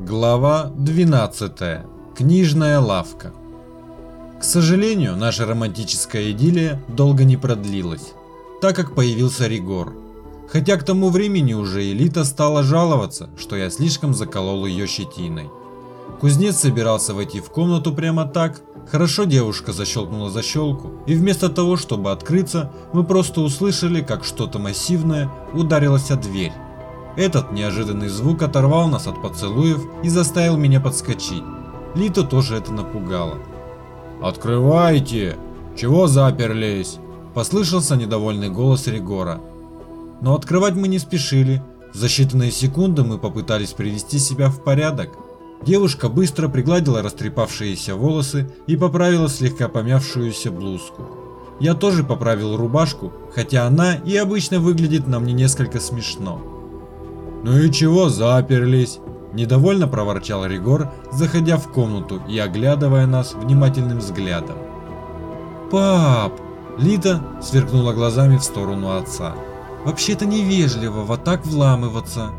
Глава 12. Книжная лавка. К сожалению, наша романтическая идиллия долго не продлилась, так как появился Ригор. Хотя к тому времени уже Элита стала жаловаться, что я слишком заколол ее щетиной. Кузнец собирался войти в комнату прямо так, хорошо девушка защелкнула защелку, и вместо того, чтобы открыться, мы просто услышали, как что-то массивное ударилось о дверь. Этот неожиданный звук оторвал нас от поцелуев и заставил меня подскочить. Литу тоже это напугало. «Открывайте! Чего заперлись?» Послышался недовольный голос Ригора. Но открывать мы не спешили. За считанные секунды мы попытались привести себя в порядок. Девушка быстро пригладила растрепавшиеся волосы и поправила слегка помявшуюся блузку. Я тоже поправил рубашку, хотя она и обычно выглядит на мне несколько смешно. «Ну и чего заперлись?» Недовольно проворчал Ригор, заходя в комнату и оглядывая нас внимательным взглядом. «Пап!» Лита сверкнула глазами в сторону отца. «Вообще-то невежливо вот так вламываться».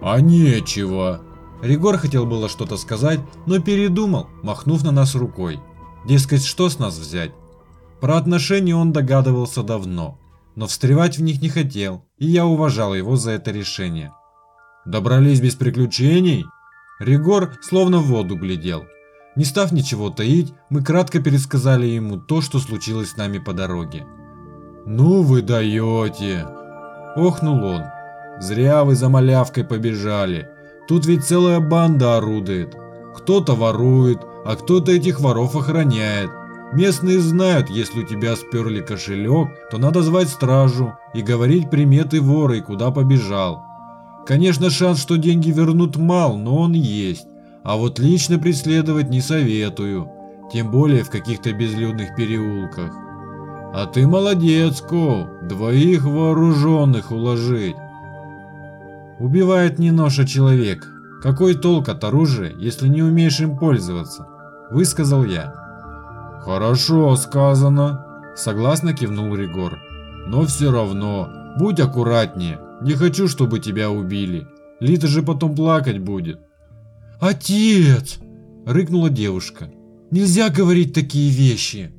«А нечего!» Ригор хотел было что-то сказать, но передумал, махнув на нас рукой. Дескать, что с нас взять? Про отношения он догадывался давно но встревать в них не хотел, и я уважал его за это решение. Добрались без приключений? Ригор словно в воду глядел. Не став ничего таить, мы кратко пересказали ему то, что случилось с нами по дороге. «Ну вы даете!» Охнул он. «Зря вы за малявкой побежали. Тут ведь целая банда орудует. Кто-то ворует, а кто-то этих воров охраняет. Местные знают, если у тебя сперли кошелек, то надо звать стражу и говорить приметы вора и куда побежал. Конечно, шанс, что деньги вернут мал, но он есть. А вот лично преследовать не советую, тем более в каких-то безлюдных переулках. А ты молодец, Коу, двоих вооруженных уложить. Убивает не нож, а человек. Какой толк от оружия, если не умеешь им пользоваться? Высказал я. «Хорошо сказано», – согласно кивнул Ригор. «Но все равно, будь аккуратнее, не хочу, чтобы тебя убили. Лита же потом плакать будет». «Отец!» – рыкнула девушка. «Нельзя говорить такие вещи!»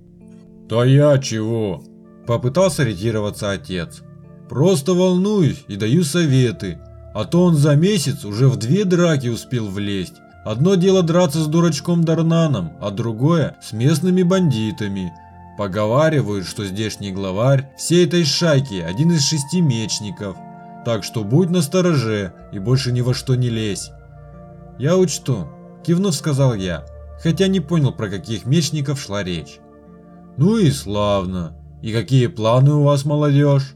«Да я чего?» – попытался ретироваться отец. «Просто волнуюсь и даю советы, а то он за месяц уже в две драки успел влезть, Одно дело драться с дурачком Дарнаном, а другое с местными бандитами. Поговаривают, что здешний главарь всей этой шайки один из шести мечников. Так что будь настороже и больше ни во что не лезь. Я учту, кивнув сказал я, хотя не понял про каких мечников шла речь. Ну и славно. И какие планы у вас, молодежь?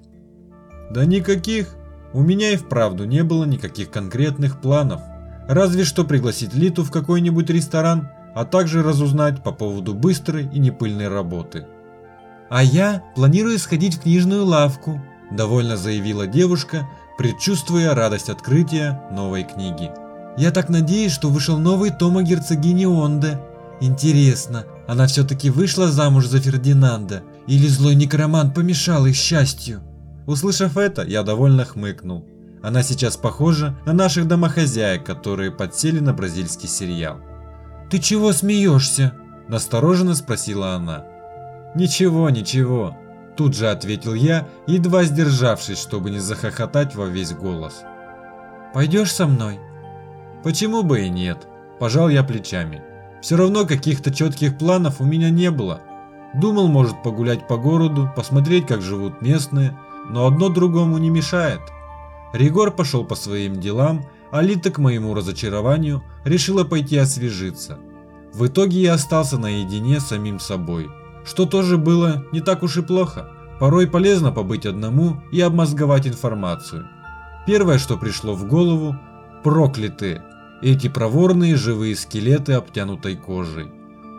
Да никаких. У меня и вправду не было никаких конкретных планов. Разве что пригласить Литу в какой-нибудь ресторан, а также разузнать по поводу быстрой и непыльной работы. «А я планирую сходить в книжную лавку», – довольно заявила девушка, предчувствуя радость открытия новой книги. «Я так надеюсь, что вышел новый том о герцогине Онде. Интересно, она все-таки вышла замуж за Фердинанда, или злой некромант помешал их счастью?» Услышав это, я довольно хмыкнул. Она сейчас похожа на наших домохозяек, которые подсели на бразильский сериал. «Ты чего смеешься?» – настороженно спросила она. «Ничего, ничего», – тут же ответил я, едва сдержавшись, чтобы не захохотать во весь голос. «Пойдешь со мной?» «Почему бы и нет?» – пожал я плечами. «Все равно каких-то четких планов у меня не было. Думал, может погулять по городу, посмотреть, как живут местные, но одно другому не мешает». Ригор пошел по своим делам, а Лита, к моему разочарованию, решила пойти освежиться. В итоге я остался наедине с самим собой, что тоже было не так уж и плохо. Порой полезно побыть одному и обмозговать информацию. Первое, что пришло в голову – проклятые, эти проворные живые скелеты обтянутой кожей.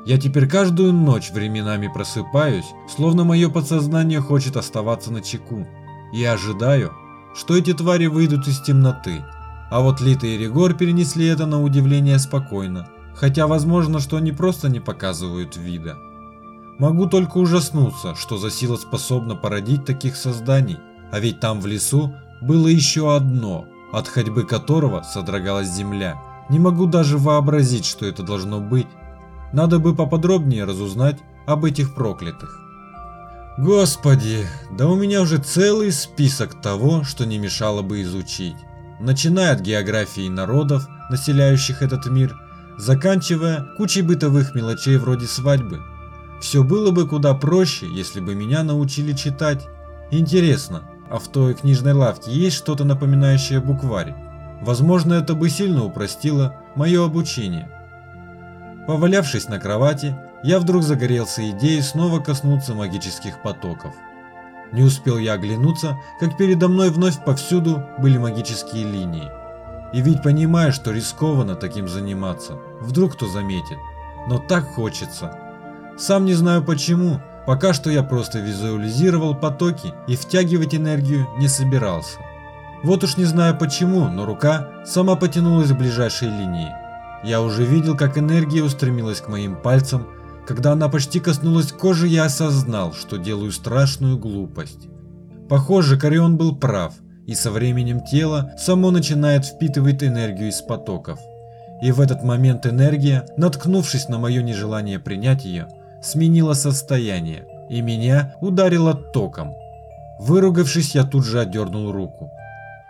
Я теперь каждую ночь временами просыпаюсь, словно мое подсознание хочет оставаться на чеку, и ожидаю, что эти твари выйдут из темноты. А вот Лита и Ригор перенесли это на удивление спокойно, хотя возможно, что они просто не показывают вида. Могу только ужаснуться, что за сила способна породить таких созданий, а ведь там в лесу было еще одно, от ходьбы которого содрогалась земля, Не могу даже вообразить, что это должно быть. Надо бы поподробнее разузнать об этих проклятых. Господи, да у меня уже целый список того, что не мешало бы изучить. Начиная от географии народов, населяющих этот мир, заканчивая кучей бытовых мелочей вроде свадьбы. Все было бы куда проще, если бы меня научили читать. Интересно, а в той книжной лавке есть что-то напоминающее букварь? Возможно, это бы сильно упростило мое обучение. Повалявшись на кровати, я вдруг загорелся идеей снова коснуться магических потоков. Не успел я оглянуться, как передо мной вновь повсюду были магические линии. И ведь понимаю, что рискованно таким заниматься, вдруг кто заметит. Но так хочется. Сам не знаю почему, пока что я просто визуализировал потоки и втягивать энергию не собирался. Вот уж не знаю почему, но рука сама потянулась к ближайшей линии. Я уже видел, как энергия устремилась к моим пальцам. Когда она почти коснулась кожи, я осознал, что делаю страшную глупость. Похоже, Корион был прав, и со временем тело само начинает впитывать энергию из потоков. И в этот момент энергия, наткнувшись на мое нежелание принять ее, сменила состояние, и меня ударило током. Выругавшись, я тут же отдернул руку.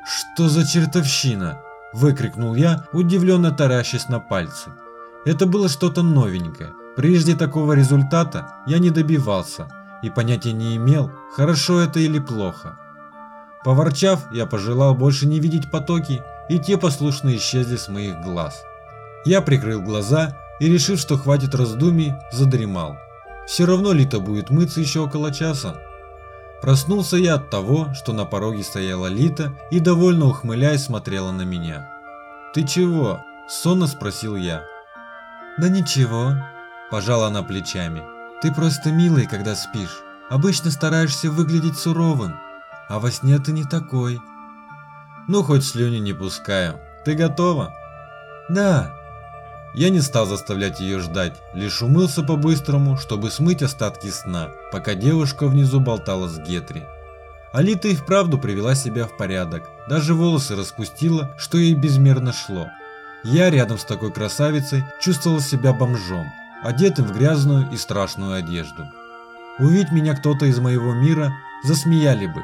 «Что за чертовщина?» – выкрикнул я, удивленно таращась на пальцы. Это было что-то новенькое. Прежде такого результата я не добивался и понятия не имел, хорошо это или плохо. Поворчав, я пожелал больше не видеть потоки, и те послушно исчезли с моих глаз. Я прикрыл глаза и, решив, что хватит раздумий, задремал. Все равно Лита будет мыться еще около часа, Проснулся я от того, что на пороге стояла Лита и довольно ухмыляясь смотрела на меня. «Ты чего?» – сонно спросил я. «Да ничего», – пожала она плечами. «Ты просто милый, когда спишь. Обычно стараешься выглядеть суровым, а во сне ты не такой». «Ну, хоть слюни не пускаю. Ты готова?» «Да», я не стал заставлять ее ждать, лишь умылся по-быстрому, чтобы смыть остатки сна, пока девушка внизу болтала с Гетри. Алита и вправду привела себя в порядок, даже волосы распустила, что ей безмерно шло. Я рядом с такой красавицей чувствовал себя бомжом, одетым в грязную и страшную одежду. Увидь меня кто-то из моего мира, засмеяли бы.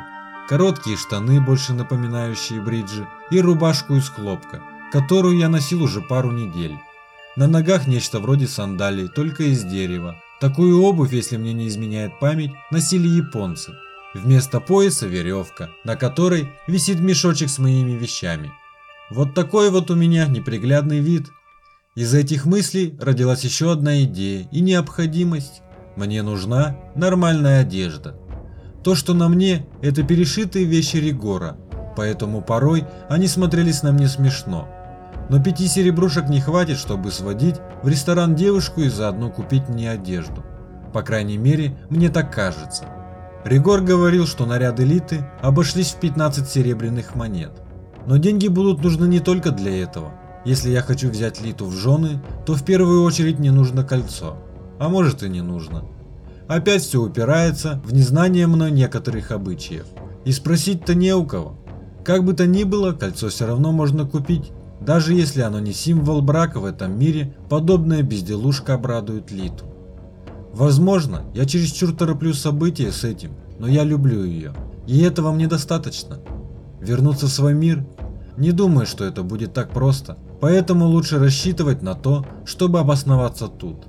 Короткие штаны, больше напоминающие бриджи, и рубашку из хлопка, которую я носил уже пару недель. На ногах нечто вроде сандалий, только из дерева. Такую обувь, если мне не изменяет память, носили японцы. Вместо пояса веревка, на которой висит мешочек с моими вещами. Вот такой вот у меня неприглядный вид. Из этих мыслей родилась еще одна идея и необходимость. Мне нужна нормальная одежда. То, что на мне, это перешитые вещи Ригора, поэтому порой они смотрелись на мне смешно но пяти серебрушек не хватит, чтобы сводить в ресторан девушку и заодно купить мне одежду. По крайней мере, мне так кажется. Ригор говорил, что наряд элиты обошлись в 15 серебряных монет. Но деньги будут нужны не только для этого. Если я хочу взять Литу в жены, то в первую очередь мне нужно кольцо. А может и не нужно. Опять все упирается в незнание мной некоторых обычаев. И спросить-то не у кого. Как бы то ни было, кольцо все равно можно купить, даже если оно не символ брака в этом мире, подобная безделушка обрадует Литу. Возможно, я чересчур тороплю события с этим, но я люблю ее, и этого мне достаточно. Вернуться в свой мир? Не думаю, что это будет так просто, поэтому лучше рассчитывать на то, чтобы обосноваться тут.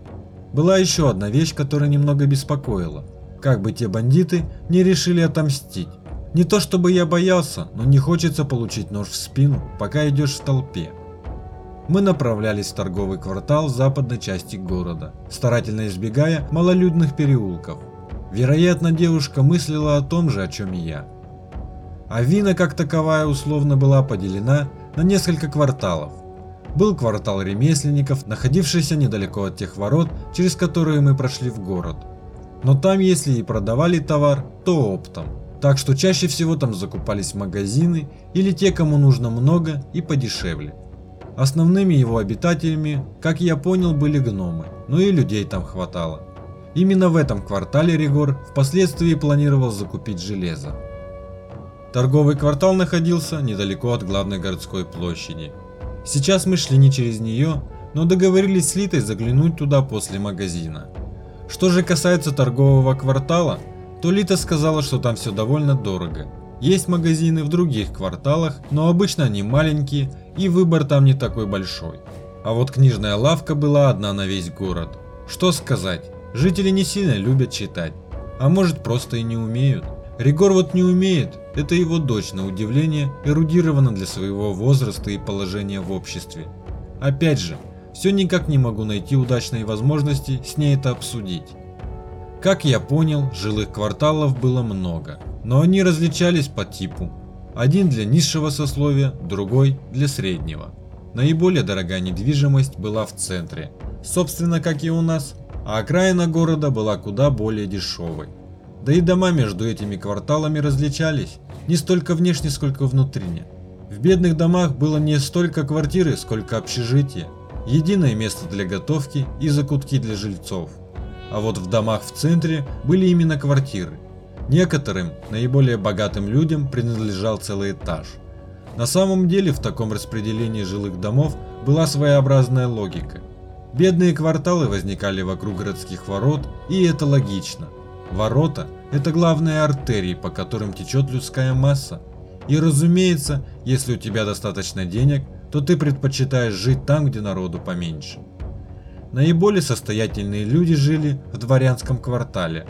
Была еще одна вещь, которая немного беспокоила. Как бы те бандиты не решили отомстить. Не то чтобы я боялся, но не хочется получить нож в спину, пока идешь в толпе. Мы направлялись в торговый квартал западной части города, старательно избегая малолюдных переулков. Вероятно, девушка мыслила о том же, о чем и я. Авина как таковая условно была поделена на несколько кварталов. Был квартал ремесленников, находившийся недалеко от тех ворот, через которые мы прошли в город. Но там, если и продавали товар, то оптом так что чаще всего там закупались магазины или те, кому нужно много и подешевле. Основными его обитателями, как я понял, были гномы, но и людей там хватало. Именно в этом квартале Ригор впоследствии планировал закупить железо. Торговый квартал находился недалеко от главной городской площади. Сейчас мы шли не через нее, но договорились с Литой заглянуть туда после магазина. Что же касается торгового квартала, то Лита сказала, что там все довольно дорого. Есть магазины в других кварталах, но обычно они маленькие и выбор там не такой большой. А вот книжная лавка была одна на весь город. Что сказать, жители не сильно любят читать, а может просто и не умеют. Ригор вот не умеет, это его дочь на удивление эрудирована для своего возраста и положения в обществе. Опять же, все никак не могу найти удачной возможности с ней это обсудить. Как я понял, жилых кварталов было много, но они различались по типу. Один для низшего сословия, другой для среднего. Наиболее дорогая недвижимость была в центре, собственно как и у нас, а окраина города была куда более дешевой. Да и дома между этими кварталами различались, не столько внешне, сколько внутренне. В бедных домах было не столько квартиры, сколько общежития, единое место для готовки и закутки для жильцов. А вот в домах в центре были именно квартиры. Некоторым, наиболее богатым людям принадлежал целый этаж. На самом деле в таком распределении жилых домов была своеобразная логика. Бедные кварталы возникали вокруг городских ворот, и это логично – Ворота – это главные артерии, по которым течет людская масса. И разумеется, если у тебя достаточно денег, то ты предпочитаешь жить там, где народу поменьше. Наиболее состоятельные люди жили в дворянском квартале.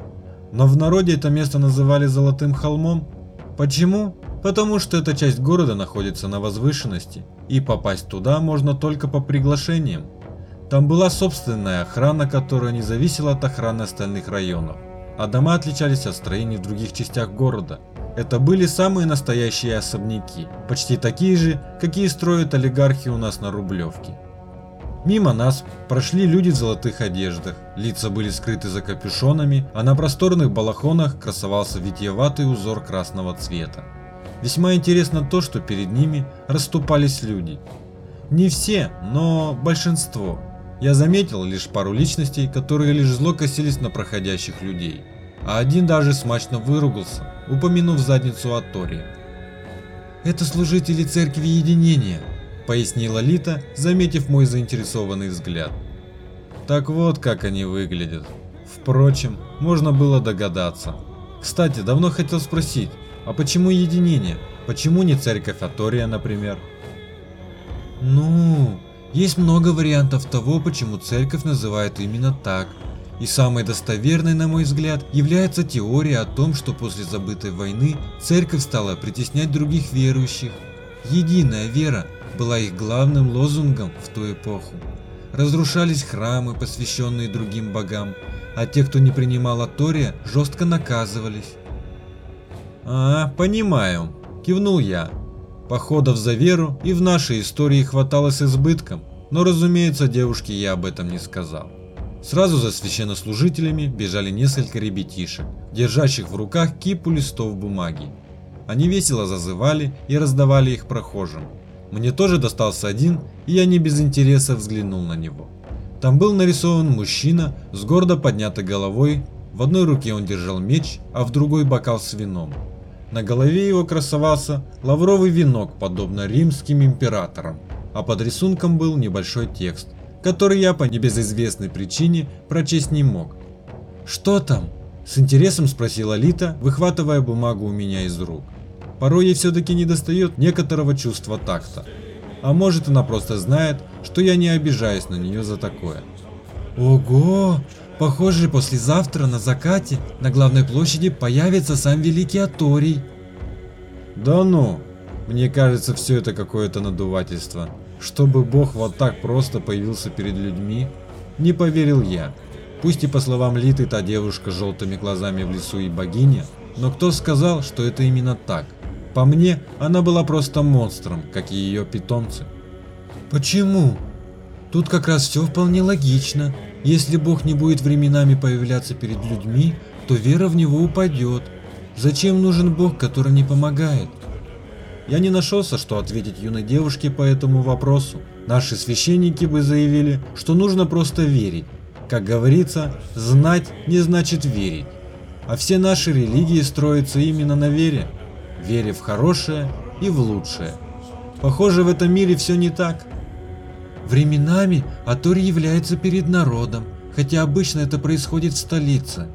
Но в народе это место называли Золотым холмом. Почему? Потому что эта часть города находится на возвышенности, и попасть туда можно только по приглашениям. Там была собственная охрана, которая не зависела от охраны остальных районов а дома отличались от строений в других частях города. Это были самые настоящие особняки, почти такие же, какие строят олигархи у нас на Рублевке. Мимо нас прошли люди в золотых одеждах, лица были скрыты за капюшонами, а на просторных балахонах красовался витиеватый узор красного цвета. Весьма интересно то, что перед ними расступались люди. Не все, но большинство – я заметил лишь пару личностей, которые лишь зло косились на проходящих людей, а один даже смачно выругался, упомянув задницу Атори. «Это служители церкви единения», — пояснила Лита, заметив мой заинтересованный взгляд. Так вот, как они выглядят. Впрочем, можно было догадаться. Кстати, давно хотел спросить, а почему единение? Почему не церковь Атория, например? Ну, есть много вариантов того, почему церковь называют именно так. И самой достоверной, на мой взгляд, является теория о том, что после забытой войны церковь стала притеснять других верующих. Единая вера была их главным лозунгом в ту эпоху. Разрушались храмы, посвященные другим богам, а те, кто не принимал Атория, жестко наказывались. «А, понимаю», – кивнул я, Походов за веру и в нашей истории хватало с избытком, но разумеется девушке я об этом не сказал. Сразу за священнослужителями бежали несколько ребятишек, держащих в руках кипу листов бумаги. Они весело зазывали и раздавали их прохожим. Мне тоже достался один, и я не без интереса взглянул на него. Там был нарисован мужчина с гордо поднятой головой, в одной руке он держал меч, а в другой бокал с вином. На голове его красовался лавровый венок, подобно римским императорам, а под рисунком был небольшой текст, который я по небезызвестной причине прочесть не мог. «Что там?» – с интересом спросила Лита, выхватывая бумагу у меня из рук. Порой ей все-таки недостает некоторого чувства такта. А может она просто знает, что я не обижаюсь на нее за такое. «Ого! Похоже, послезавтра на закате на главной площади появится сам Великий Аторий. Да ну, мне кажется, все это какое-то надувательство. Чтобы бог вот так просто появился перед людьми, не поверил я. Пусть и по словам Литы та девушка с желтыми глазами в лесу и богиня, но кто сказал, что это именно так? По мне, она была просто монстром, как и ее питомцы. Почему? Тут как раз все вполне логично. Если Бог не будет временами появляться перед людьми, то вера в Него упадет. Зачем нужен Бог, который не помогает? Я не нашелся, что ответить юной девушке по этому вопросу. Наши священники бы заявили, что нужно просто верить. Как говорится, знать не значит верить. А все наши религии строятся именно на вере. Вере в хорошее и в лучшее. Похоже, в этом мире все не так. Временами Атори является перед народом, хотя обычно это происходит в столице.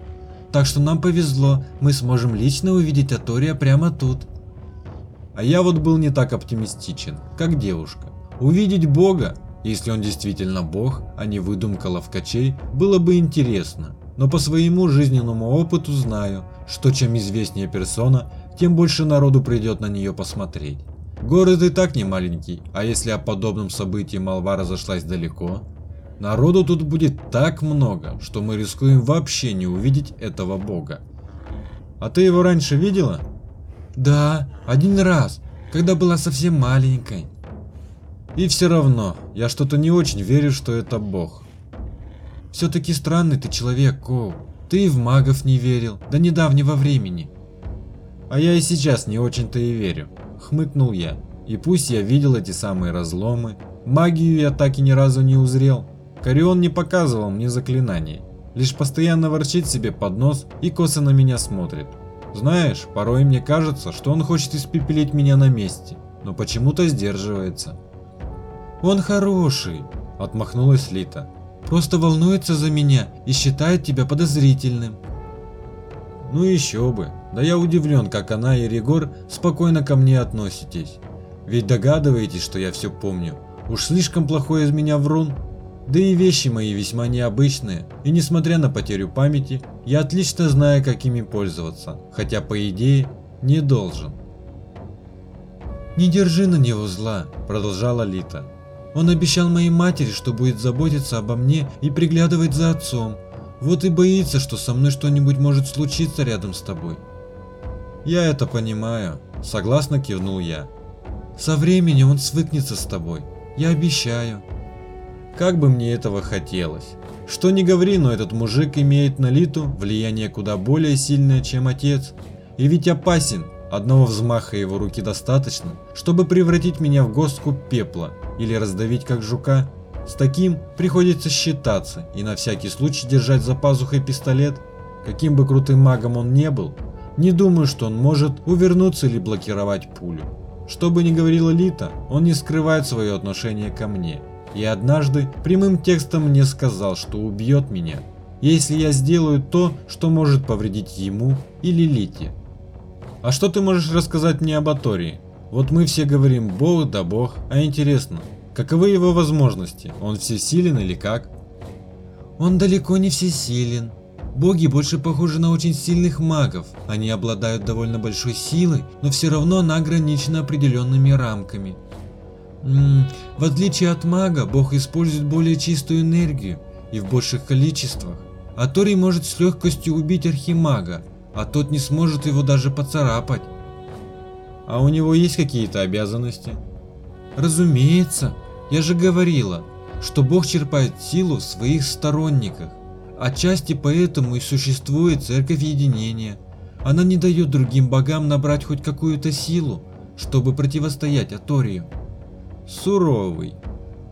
Так что нам повезло, мы сможем лично увидеть Атория прямо тут. А я вот был не так оптимистичен, как девушка. Увидеть Бога, если он действительно Бог, а не выдумка ловкачей, было бы интересно. Но по своему жизненному опыту знаю, что чем известнее персона, тем больше народу придет на нее посмотреть. Город и так не маленький, а если о подобном событии молва разошлась далеко, народу тут будет так много, что мы рискуем вообще не увидеть этого бога. А ты его раньше видела? Да, один раз, когда была совсем маленькой. И все равно, я что-то не очень верю, что это бог. Все-таки странный ты человек, Коу. Ты и в магов не верил, до недавнего времени. А я и сейчас не очень-то и верю, хмыкнул я. И пусть я видел эти самые разломы, магию я так и ни разу не узрел. Корион не показывал мне заклинаний, лишь постоянно ворчит себе под нос и косо на меня смотрит. Знаешь, порой мне кажется, что он хочет испепелить меня на месте, но почему-то сдерживается. Он хороший, отмахнулась Лита. Просто волнуется за меня и считает тебя подозрительным. Ну еще бы. Да я удивлен, как она и Ригор спокойно ко мне относитесь. Ведь догадываетесь, что я все помню. Уж слишком плохой из меня врун. Да и вещи мои весьма необычные, и несмотря на потерю памяти, я отлично знаю, как ими пользоваться, хотя по идее не должен. «Не держи на него зла», – продолжала Лита. «Он обещал моей матери, что будет заботиться обо мне и приглядывать за отцом. Вот и боится, что со мной что-нибудь может случиться рядом с тобой». «Я это понимаю», – согласно кивнул я. «Со временем он свыкнется с тобой, я обещаю». Как бы мне этого хотелось. Что не говори, но этот мужик имеет на Литу влияние куда более сильное, чем отец. И ведь опасен. Одного взмаха его руки достаточно, чтобы превратить меня в горстку пепла или раздавить как жука. С таким приходится считаться и на всякий случай держать за пазухой пистолет. Каким бы крутым магом он не был, не думаю, что он может увернуться или блокировать пулю. Что бы ни говорила Лита, он не скрывает свое отношение ко мне и однажды прямым текстом мне сказал, что убьет меня, если я сделаю то, что может повредить ему или Лите. А что ты можешь рассказать мне об Атории? Вот мы все говорим бог да бог, а интересно, каковы его возможности? Он всесилен или как? Он далеко не всесилен. Боги больше похожи на очень сильных магов. Они обладают довольно большой силой, но все равно она ограничена определенными рамками. В отличие от мага, бог использует более чистую энергию и в больших количествах. А Тори может с легкостью убить архимага, а тот не сможет его даже поцарапать. А у него есть какие-то обязанности? Разумеется, я же говорила, что бог черпает силу в своих сторонниках. Отчасти поэтому и существует церковь единения. Она не дает другим богам набрать хоть какую-то силу, чтобы противостоять Аторию суровый.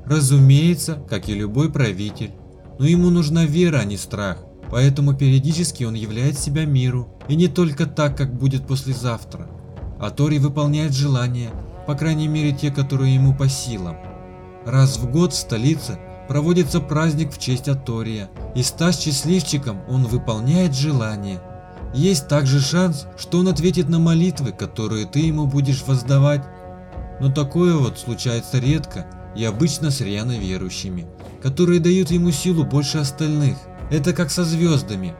Разумеется, как и любой правитель. Но ему нужна вера, а не страх. Поэтому периодически он являет себя миру. И не только так, как будет послезавтра. А Тори выполняет желания, по крайней мере те, которые ему по силам. Раз в год в столице проводится праздник в честь Атория, и став счастливчиком он выполняет желания. Есть также шанс, что он ответит на молитвы, которые ты ему будешь воздавать но такое вот случается редко и обычно с рьяно верующими, которые дают ему силу больше остальных. Это как со звездами.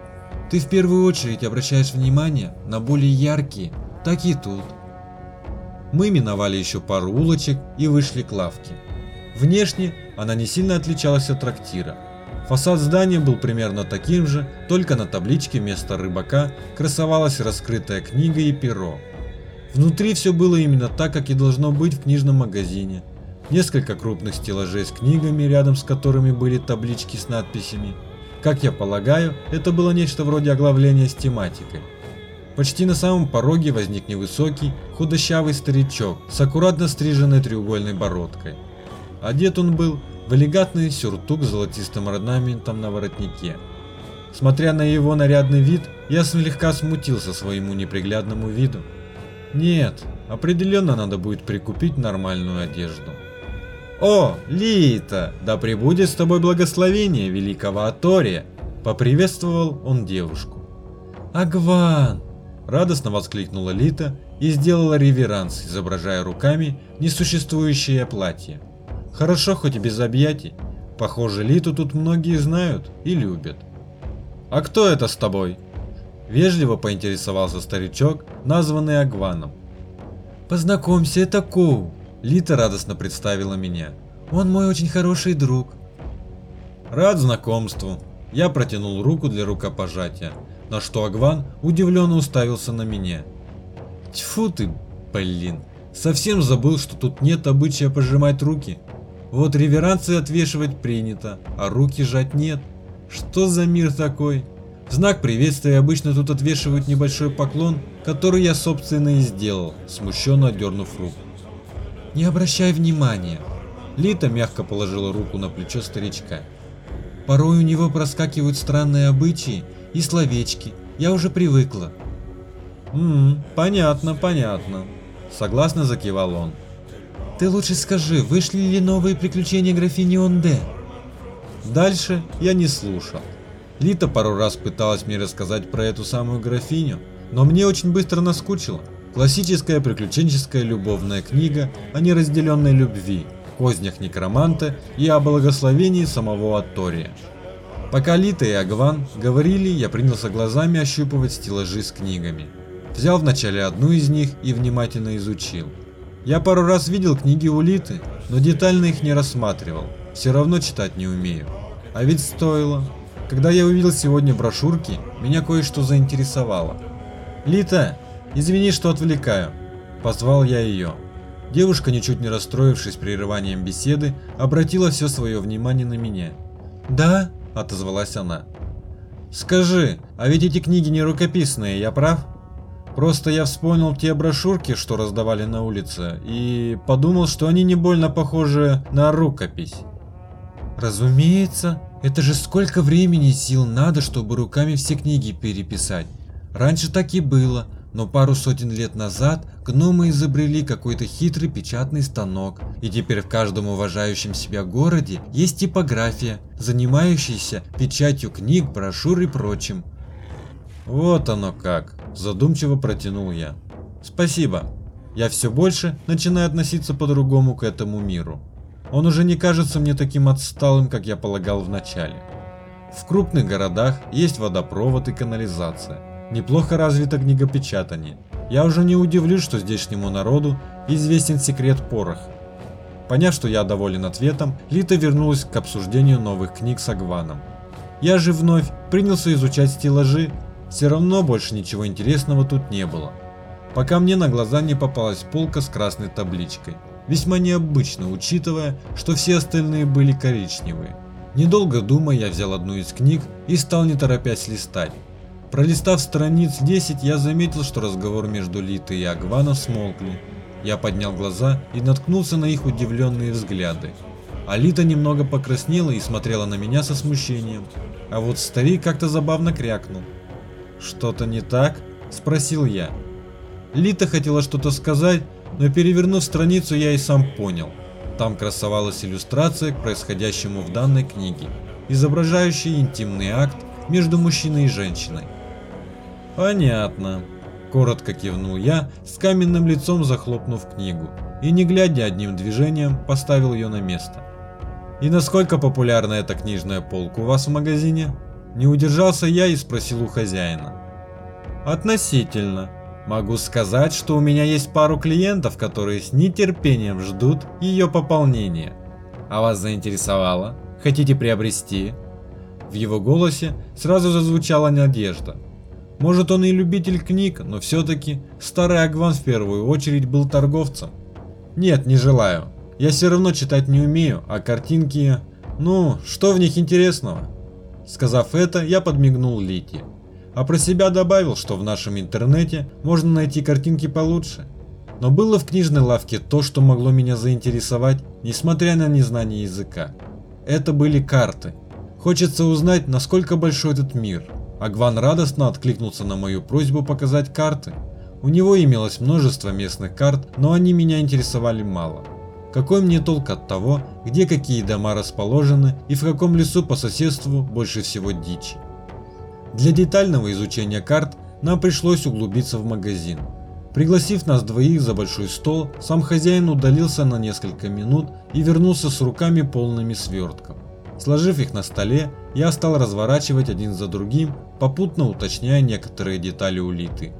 Ты в первую очередь обращаешь внимание на более яркие, так и тут. Мы миновали еще пару улочек и вышли к лавке. Внешне она не сильно отличалась от трактира. Фасад здания был примерно таким же, только на табличке вместо рыбака красовалась раскрытая книга и перо. Внутри все было именно так, как и должно быть в книжном магазине. Несколько крупных стеллажей с книгами, рядом с которыми были таблички с надписями. Как я полагаю, это было нечто вроде оглавления с тематикой. Почти на самом пороге возник невысокий, худощавый старичок с аккуратно стриженной треугольной бородкой. Одет он был в элегантный сюртук с золотистым орнаментом на воротнике. Смотря на его нарядный вид, я слегка смутился своему неприглядному виду. Нет, определенно надо будет прикупить нормальную одежду. «О, Лита, да пребудет с тобой благословение великого Атория!» Поприветствовал он девушку. «Агван!» – радостно воскликнула Лита и сделала реверанс, изображая руками несуществующее платье. Хорошо хоть без объятий. Похоже, Литу тут многие знают и любят. «А кто это с тобой?» Вежливо поинтересовался старичок, названный Агваном. «Познакомься, это Коу!» Лита радостно представила меня. «Он мой очень хороший друг». «Рад знакомству!» Я протянул руку для рукопожатия, на что Агван удивленно уставился на меня. «Тьфу ты, блин! Совсем забыл, что тут нет обычая пожимать руки. Вот реверансы отвешивать принято, а руки жать нет. Что за мир такой?» В знак приветствия обычно тут отвешивают небольшой поклон, который я собственно и сделал, смущенно отдернув руку. «Не обращай внимания!» Лита мягко положила руку на плечо старичка. «Порой у него проскакивают странные обычаи и словечки, я уже привыкла». «Ммм, понятно, понятно», — согласно закивал он. «Ты лучше скажи, вышли ли новые приключения графини Онде?» Дальше я не слушал. Лита пару раз пыталась мне рассказать про эту самую графиню, но мне очень быстро наскучило. Классическая приключенческая любовная книга о неразделенной любви, кознях некроманта и о благословении самого Аттория. Пока Лита и Агван говорили, я принялся глазами ощупывать стеллажи с книгами. Взял вначале одну из них и внимательно изучил. Я пару раз видел книги у Литы, но детально их не рассматривал, все равно читать не умею. А ведь стоило. Когда я увидел сегодня брошюрки, меня кое-что заинтересовало. «Лита, извини, что отвлекаю», – позвал я ее. Девушка, ничуть не расстроившись прерыванием беседы, обратила все свое внимание на меня. «Да?» – отозвалась она. «Скажи, а ведь эти книги не рукописные, я прав?» Просто я вспомнил те брошюрки, что раздавали на улице, и подумал, что они не больно похожи на рукопись. Разумеется, это же сколько времени и сил надо, чтобы руками все книги переписать. Раньше так и было, но пару сотен лет назад гномы изобрели какой-то хитрый печатный станок, и теперь в каждом уважающем себя городе есть типография, занимающаяся печатью книг, брошюр и прочим. Вот оно как, задумчиво протянул я. Спасибо. Я все больше начинаю относиться по-другому к этому миру. Он уже не кажется мне таким отсталым, как я полагал в начале. В крупных городах есть водопровод и канализация. Неплохо развито книгопечатание. Я уже не удивлюсь, что здешнему народу известен секрет пороха. Поняв, что я доволен ответом, Лита вернулась к обсуждению новых книг с Агваном. Я же вновь принялся изучать стеллажи, все равно больше ничего интересного тут не было. Пока мне на глаза не попалась полка с красной табличкой весьма необычно, учитывая, что все остальные были коричневые. Недолго думая, я взял одну из книг и стал не торопясь листать. Пролистав страниц 10, я заметил, что разговор между Литой и Агваном смолкли. Я поднял глаза и наткнулся на их удивленные взгляды. Алита немного покраснела и смотрела на меня со смущением, а вот старик как-то забавно крякнул. «Что-то не так?» – спросил я. Лита хотела что-то сказать, но перевернув страницу я и сам понял. Там красовалась иллюстрация к происходящему в данной книге, изображающая интимный акт между мужчиной и женщиной. «Понятно», – коротко кивнул я, с каменным лицом захлопнув книгу, и не глядя одним движением поставил ее на место. «И насколько популярна эта книжная полка у вас в магазине?» Не удержался я и спросил у хозяина. «Относительно», Могу сказать, что у меня есть пару клиентов, которые с нетерпением ждут ее пополнения. А вас заинтересовало? Хотите приобрести? В его голосе сразу зазвучала надежда. Может он и любитель книг, но все-таки старый Агван в первую очередь был торговцем. Нет, не желаю. Я все равно читать не умею, а картинки... Ну, что в них интересного? Сказав это, я подмигнул Лите а про себя добавил, что в нашем интернете можно найти картинки получше. Но было в книжной лавке то, что могло меня заинтересовать, несмотря на незнание языка. Это были карты. Хочется узнать, насколько большой этот мир. Агван радостно откликнулся на мою просьбу показать карты. У него имелось множество местных карт, но они меня интересовали мало. Какой мне толк от того, где какие дома расположены и в каком лесу по соседству больше всего дичи? Для детального изучения карт нам пришлось углубиться в магазин. Пригласив нас двоих за большой стол, сам хозяин удалился на несколько минут и вернулся с руками полными свертков. Сложив их на столе, я стал разворачивать один за другим, попутно уточняя некоторые детали улиты.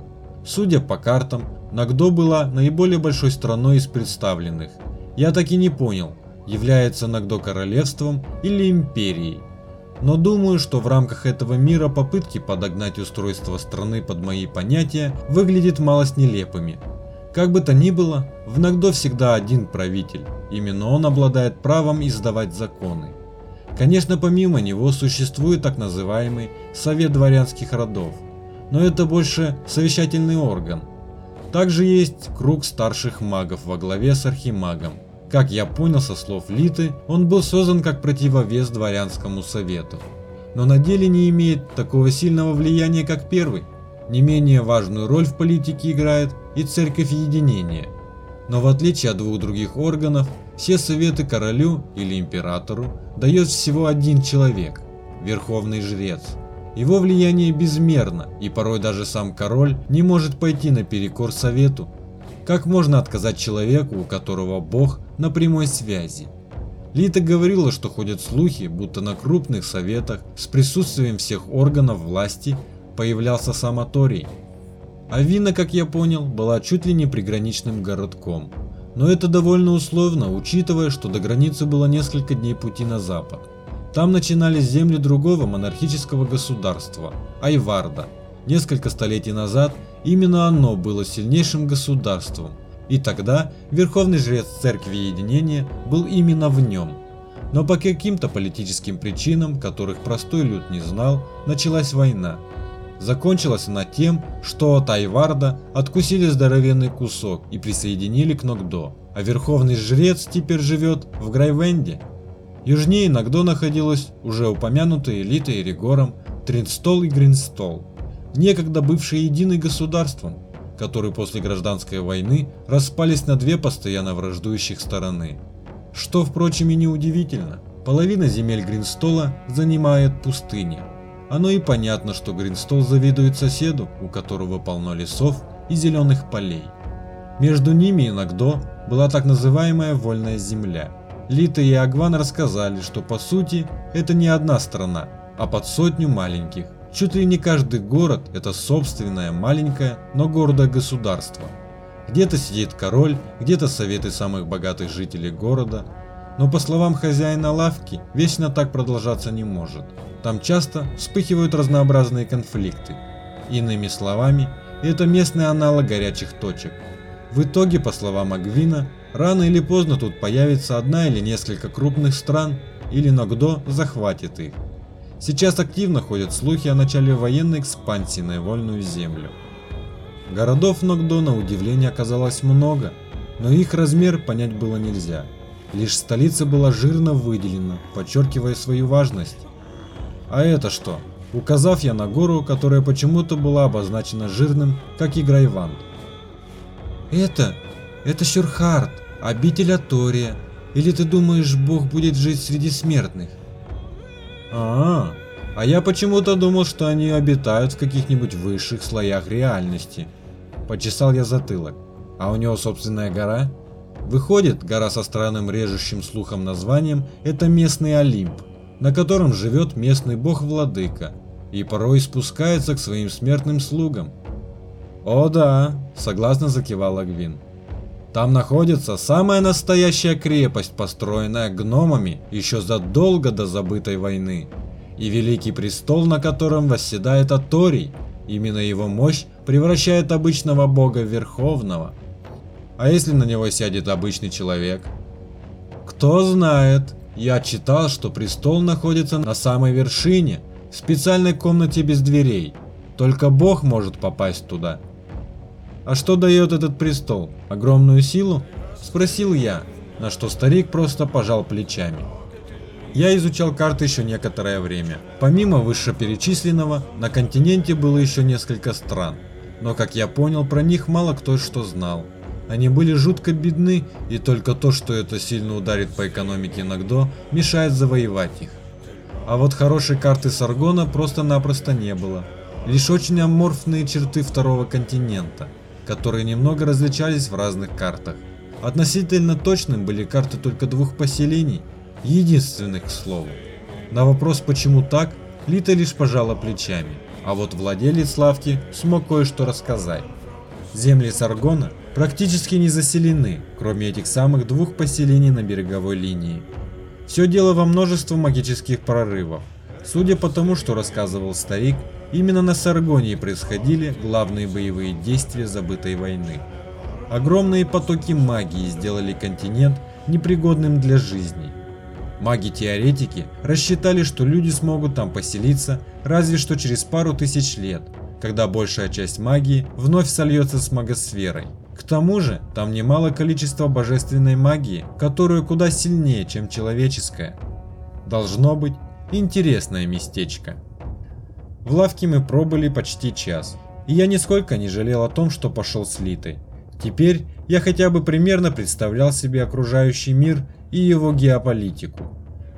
Судя по картам, Нагдо была наиболее большой страной из представленных. Я так и не понял, является Нагдо королевством или империей. Но думаю, что в рамках этого мира попытки подогнать устройство страны под мои понятия выглядит малость нелепыми. Как бы то ни было, в Нагдо всегда один правитель, именно он обладает правом издавать законы. Конечно, помимо него существует так называемый Совет дворянских родов, но это больше совещательный орган. Также есть круг старших магов во главе с архимагом. Как я понял со слов Литы, он был создан как противовес дворянскому совету, но на деле не имеет такого сильного влияния, как первый. Не менее важную роль в политике играет и церковь единения. Но в отличие от двух других органов, все советы королю или императору дает всего один человек – верховный жрец. Его влияние безмерно, и порой даже сам король не может пойти наперекор совету. Как можно отказать человеку, у которого бог на прямой связи? Лита говорила, что ходят слухи, будто на крупных советах с присутствием всех органов власти появлялся сам Аторий. А Вина, как я понял, была чуть ли не приграничным городком – но это довольно условно, учитывая, что до границы было несколько дней пути на запад. Там начинались земли другого монархического государства – Айварда. Несколько столетий назад именно оно было сильнейшим государством, и тогда верховный жрец Церкви Единения был именно в нем. Но по каким-то политическим причинам, которых простой люд не знал, началась война – Закончилась она тем, что от Айварда откусили здоровенный кусок и присоединили к Ногдо, а верховный жрец теперь живет в Грайвенде. Южнее Ногдо находилось уже упомянутые Элитой и Ригором Тринстол и Гринстол, некогда бывшие единым государством, которые после гражданской войны распались на две постоянно враждующих стороны. Что, впрочем, и не удивительно, половина земель Гринстола занимает пустыня, оно и понятно, что Гринстол завидует соседу, у которого полно лесов и зеленых полей. Между ними и Нагдо была так называемая вольная земля. Лита и Агван рассказали, что по сути это не одна страна, а под сотню маленьких. Чуть ли не каждый город – это собственное маленькое, но гордое государство. Где-то сидит король, где-то советы самых богатых жителей города. Но по словам хозяина лавки, вечно так продолжаться не может. Там часто вспыхивают разнообразные конфликты. Иными словами, это местный аналог горячих точек. В итоге, по словам Агвина, рано или поздно тут появится одна или несколько крупных стран, или Ногдо захватит их. Сейчас активно ходят слухи о начале военной экспансии на вольную землю. Городов Ногдо на удивление оказалось много, но их размер понять было нельзя. Лишь столица была жирно выделена, подчеркивая свою важность. А это что? Указав я на гору, которая почему-то была обозначена жирным, как и Грайванд. Это, это Шурхард, обитель Атория. Или ты думаешь, бог будет жить среди смертных? А, -а, а я почему-то думал, что они обитают в каких-нибудь высших слоях реальности. Почесал я затылок. А у него собственная гора? Выходит, гора со странным режущим слухом названием – это местный Олимп на котором живет местный бог-владыка и порой спускается к своим смертным слугам. «О да», — согласно закивал Агвин. «Там находится самая настоящая крепость, построенная гномами еще задолго до забытой войны, и великий престол, на котором восседает Аторий. Именно его мощь превращает обычного бога в верховного. А если на него сядет обычный человек? Кто знает, я читал, что престол находится на самой вершине, в специальной комнате без дверей. Только Бог может попасть туда. А что дает этот престол? Огромную силу? Спросил я, на что старик просто пожал плечами. Я изучал карты еще некоторое время. Помимо вышеперечисленного, на континенте было еще несколько стран. Но как я понял, про них мало кто что знал. Они были жутко бедны, и только то, что это сильно ударит по экономике Нагдо, мешает завоевать их. А вот хорошей карты Саргона просто-напросто не было. Лишь очень аморфные черты второго континента, которые немного различались в разных картах. Относительно точным были карты только двух поселений, единственных к слову. На вопрос почему так, Лита лишь пожала плечами, а вот владелец лавки смог кое-что рассказать. Земли Саргона практически не заселены, кроме этих самых двух поселений на береговой линии. Все дело во множестве магических прорывов. Судя по тому, что рассказывал старик, именно на Саргонии происходили главные боевые действия забытой войны. Огромные потоки магии сделали континент непригодным для жизни. Маги-теоретики рассчитали, что люди смогут там поселиться разве что через пару тысяч лет, когда большая часть магии вновь сольется с магосферой. К тому же, там немало количества божественной магии, которая куда сильнее, чем человеческая. Должно быть интересное местечко. В лавке мы пробыли почти час, и я нисколько не жалел о том, что пошел с Литой. Теперь я хотя бы примерно представлял себе окружающий мир и его геополитику.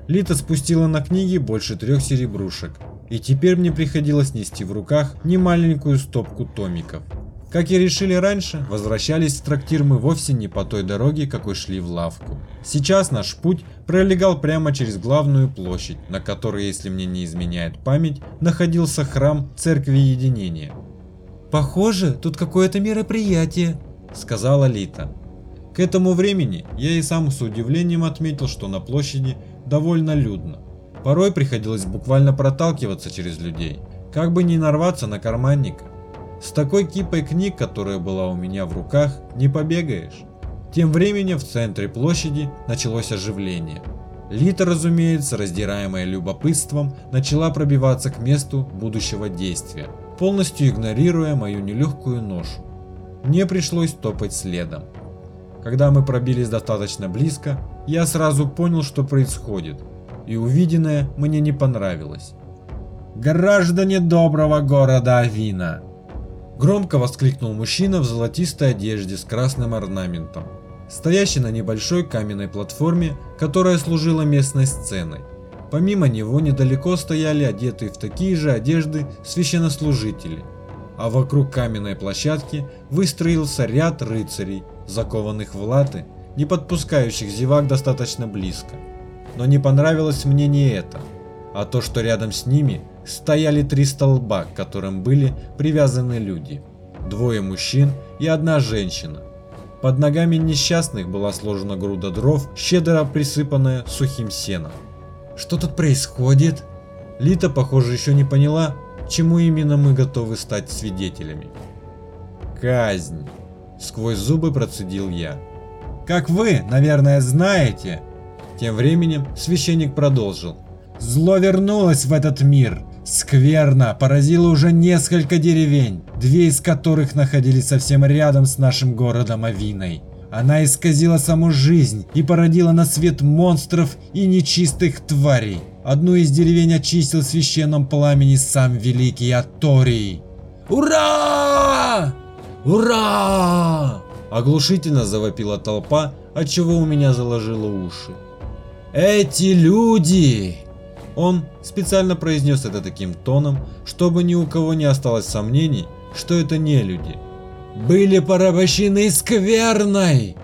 Лита спустила на книги больше трех серебрушек, и теперь мне приходилось нести в руках немаленькую стопку томиков. Как и решили раньше, возвращались в трактир мы вовсе не по той дороге, какой шли в лавку. Сейчас наш путь пролегал прямо через главную площадь, на которой, если мне не изменяет память, находился храм Церкви Единения. «Похоже, тут какое-то мероприятие», — сказала Лита. К этому времени я и сам с удивлением отметил, что на площади довольно людно. Порой приходилось буквально проталкиваться через людей, как бы не нарваться на карманника. С такой кипой книг, которая была у меня в руках, не побегаешь. Тем временем в центре площади началось оживление. Лита, разумеется, раздираемая любопытством, начала пробиваться к месту будущего действия, полностью игнорируя мою нелегкую ношу. Мне пришлось топать следом. Когда мы пробились достаточно близко, я сразу понял, что происходит, и увиденное мне не понравилось. «Граждане доброго города Авина!» Громко воскликнул мужчина в золотистой одежде с красным орнаментом, стоящий на небольшой каменной платформе, которая служила местной сценой. Помимо него недалеко стояли одетые в такие же одежды священнослужители, а вокруг каменной площадки выстроился ряд рыцарей, закованных в латы, не подпускающих зевак достаточно близко. Но не понравилось мне не это, а то, что рядом с ними стояли три столба, к которым были привязаны люди. Двое мужчин и одна женщина. Под ногами несчастных была сложена груда дров, щедро присыпанная сухим сеном. «Что тут происходит?» Лита, похоже, еще не поняла, чему именно мы готовы стать свидетелями. «Казнь!» – сквозь зубы процедил я. «Как вы, наверное, знаете...» Тем временем священник продолжил. «Зло вернулось в этот мир, Скверно поразила уже несколько деревень, две из которых находились совсем рядом с нашим городом Авиной. Она исказила саму жизнь и породила на свет монстров и нечистых тварей. Одну из деревень очистил в священном пламени сам великий Аторий. «Ура! Ура!» Оглушительно завопила толпа, отчего у меня заложило уши. «Эти люди!» Он специально произнес это таким тоном, чтобы ни у кого не осталось сомнений, что это не люди. «Были порабощены скверной!»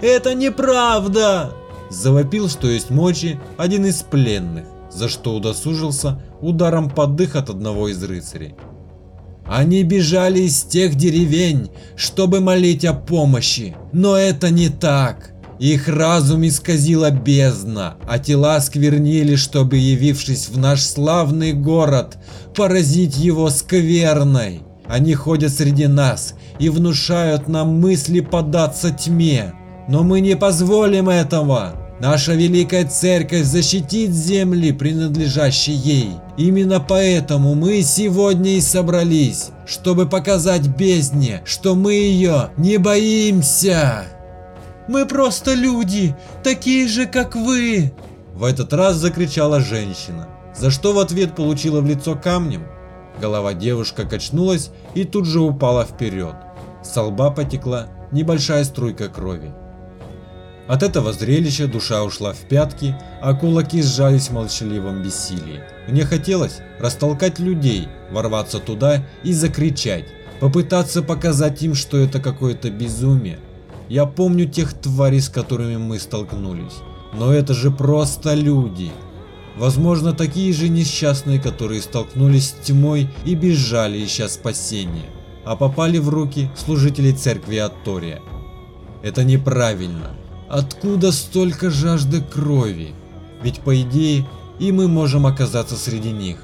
«Это неправда!» Завопил, что есть мочи, один из пленных, за что удосужился ударом под дых от одного из рыцарей. Они бежали из тех деревень, чтобы молить о помощи, но это не так. Их разум исказила бездна, а тела сквернили, чтобы, явившись в наш славный город, поразить его скверной. Они ходят среди нас и внушают нам мысли податься тьме. Но мы не позволим этого. Наша великая церковь защитит земли, принадлежащие ей. Именно поэтому мы сегодня и собрались, чтобы показать бездне, что мы ее не боимся. Мы просто люди, такие же, как вы!» В этот раз закричала женщина, за что в ответ получила в лицо камнем. Голова девушка качнулась и тут же упала вперед. С лба потекла небольшая струйка крови. От этого зрелища душа ушла в пятки, а кулаки сжались в молчаливом бессилии. Мне хотелось растолкать людей, ворваться туда и закричать, попытаться показать им, что это какое-то безумие. Я помню тех тварей, с которыми мы столкнулись, но это же просто люди. Возможно, такие же несчастные, которые столкнулись с тьмой и бежали, ища спасения, а попали в руки служителей церкви Аттория. Это неправильно. Откуда столько жажды крови? Ведь по идее и мы можем оказаться среди них.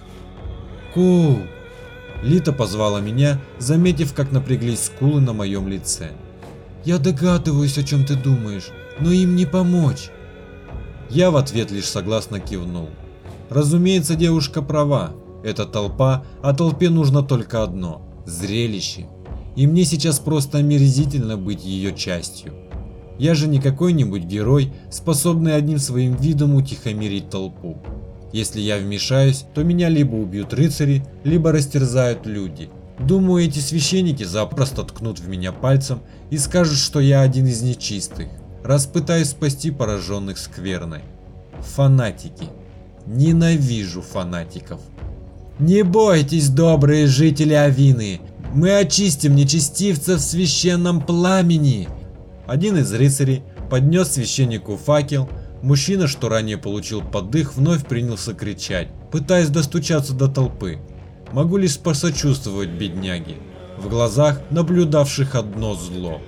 Коу! Лита позвала меня, заметив, как напряглись скулы на моем лице. Я догадываюсь, о чем ты думаешь, но им не помочь. Я в ответ лишь согласно кивнул. Разумеется, девушка права. Это толпа, а толпе нужно только одно – зрелище. И мне сейчас просто омерзительно быть ее частью. Я же не какой-нибудь герой, способный одним своим видом утихомирить толпу. Если я вмешаюсь, то меня либо убьют рыцари, либо растерзают люди. Думаю, эти священники запросто ткнут в меня пальцем и скажут, что я один из нечистых, раз пытаюсь спасти пораженных скверной. Фанатики. Ненавижу фанатиков. Не бойтесь, добрые жители Авины, мы очистим нечестивцев в священном пламени. Один из рыцарей поднес священнику факел, мужчина, что ранее получил поддых, вновь принялся кричать, пытаясь достучаться до толпы. Могу лишь посочувствовать бедняге, в глазах наблюдавших одно зло.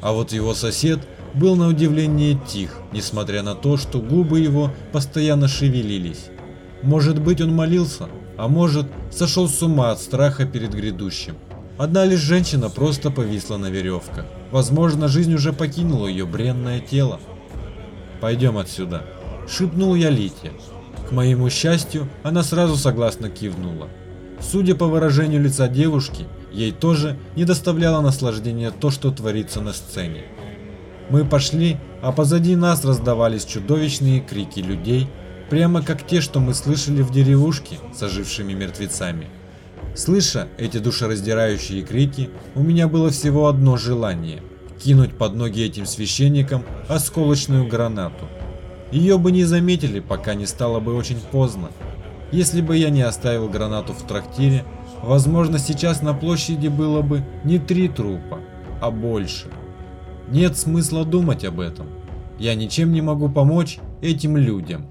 А вот его сосед был на удивление тих, несмотря на то, что губы его постоянно шевелились. Может быть он молился, а может сошел с ума от страха перед грядущим. Одна лишь женщина просто повисла на веревках. Возможно, жизнь уже покинула ее бренное тело. «Пойдем отсюда», – шепнул я Лите. К моему счастью, она сразу согласно кивнула. Судя по выражению лица девушки, ей тоже не доставляло наслаждения то, что творится на сцене. Мы пошли, а позади нас раздавались чудовищные крики людей, прямо как те, что мы слышали в деревушке с ожившими мертвецами. Слыша эти душераздирающие крики, у меня было всего одно желание – кинуть под ноги этим священникам осколочную гранату. Ее бы не заметили, пока не стало бы очень поздно. Если бы я не оставил гранату в трактире, возможно сейчас на площади было бы не три трупа, а больше. Нет смысла думать об этом. Я ничем не могу помочь этим людям.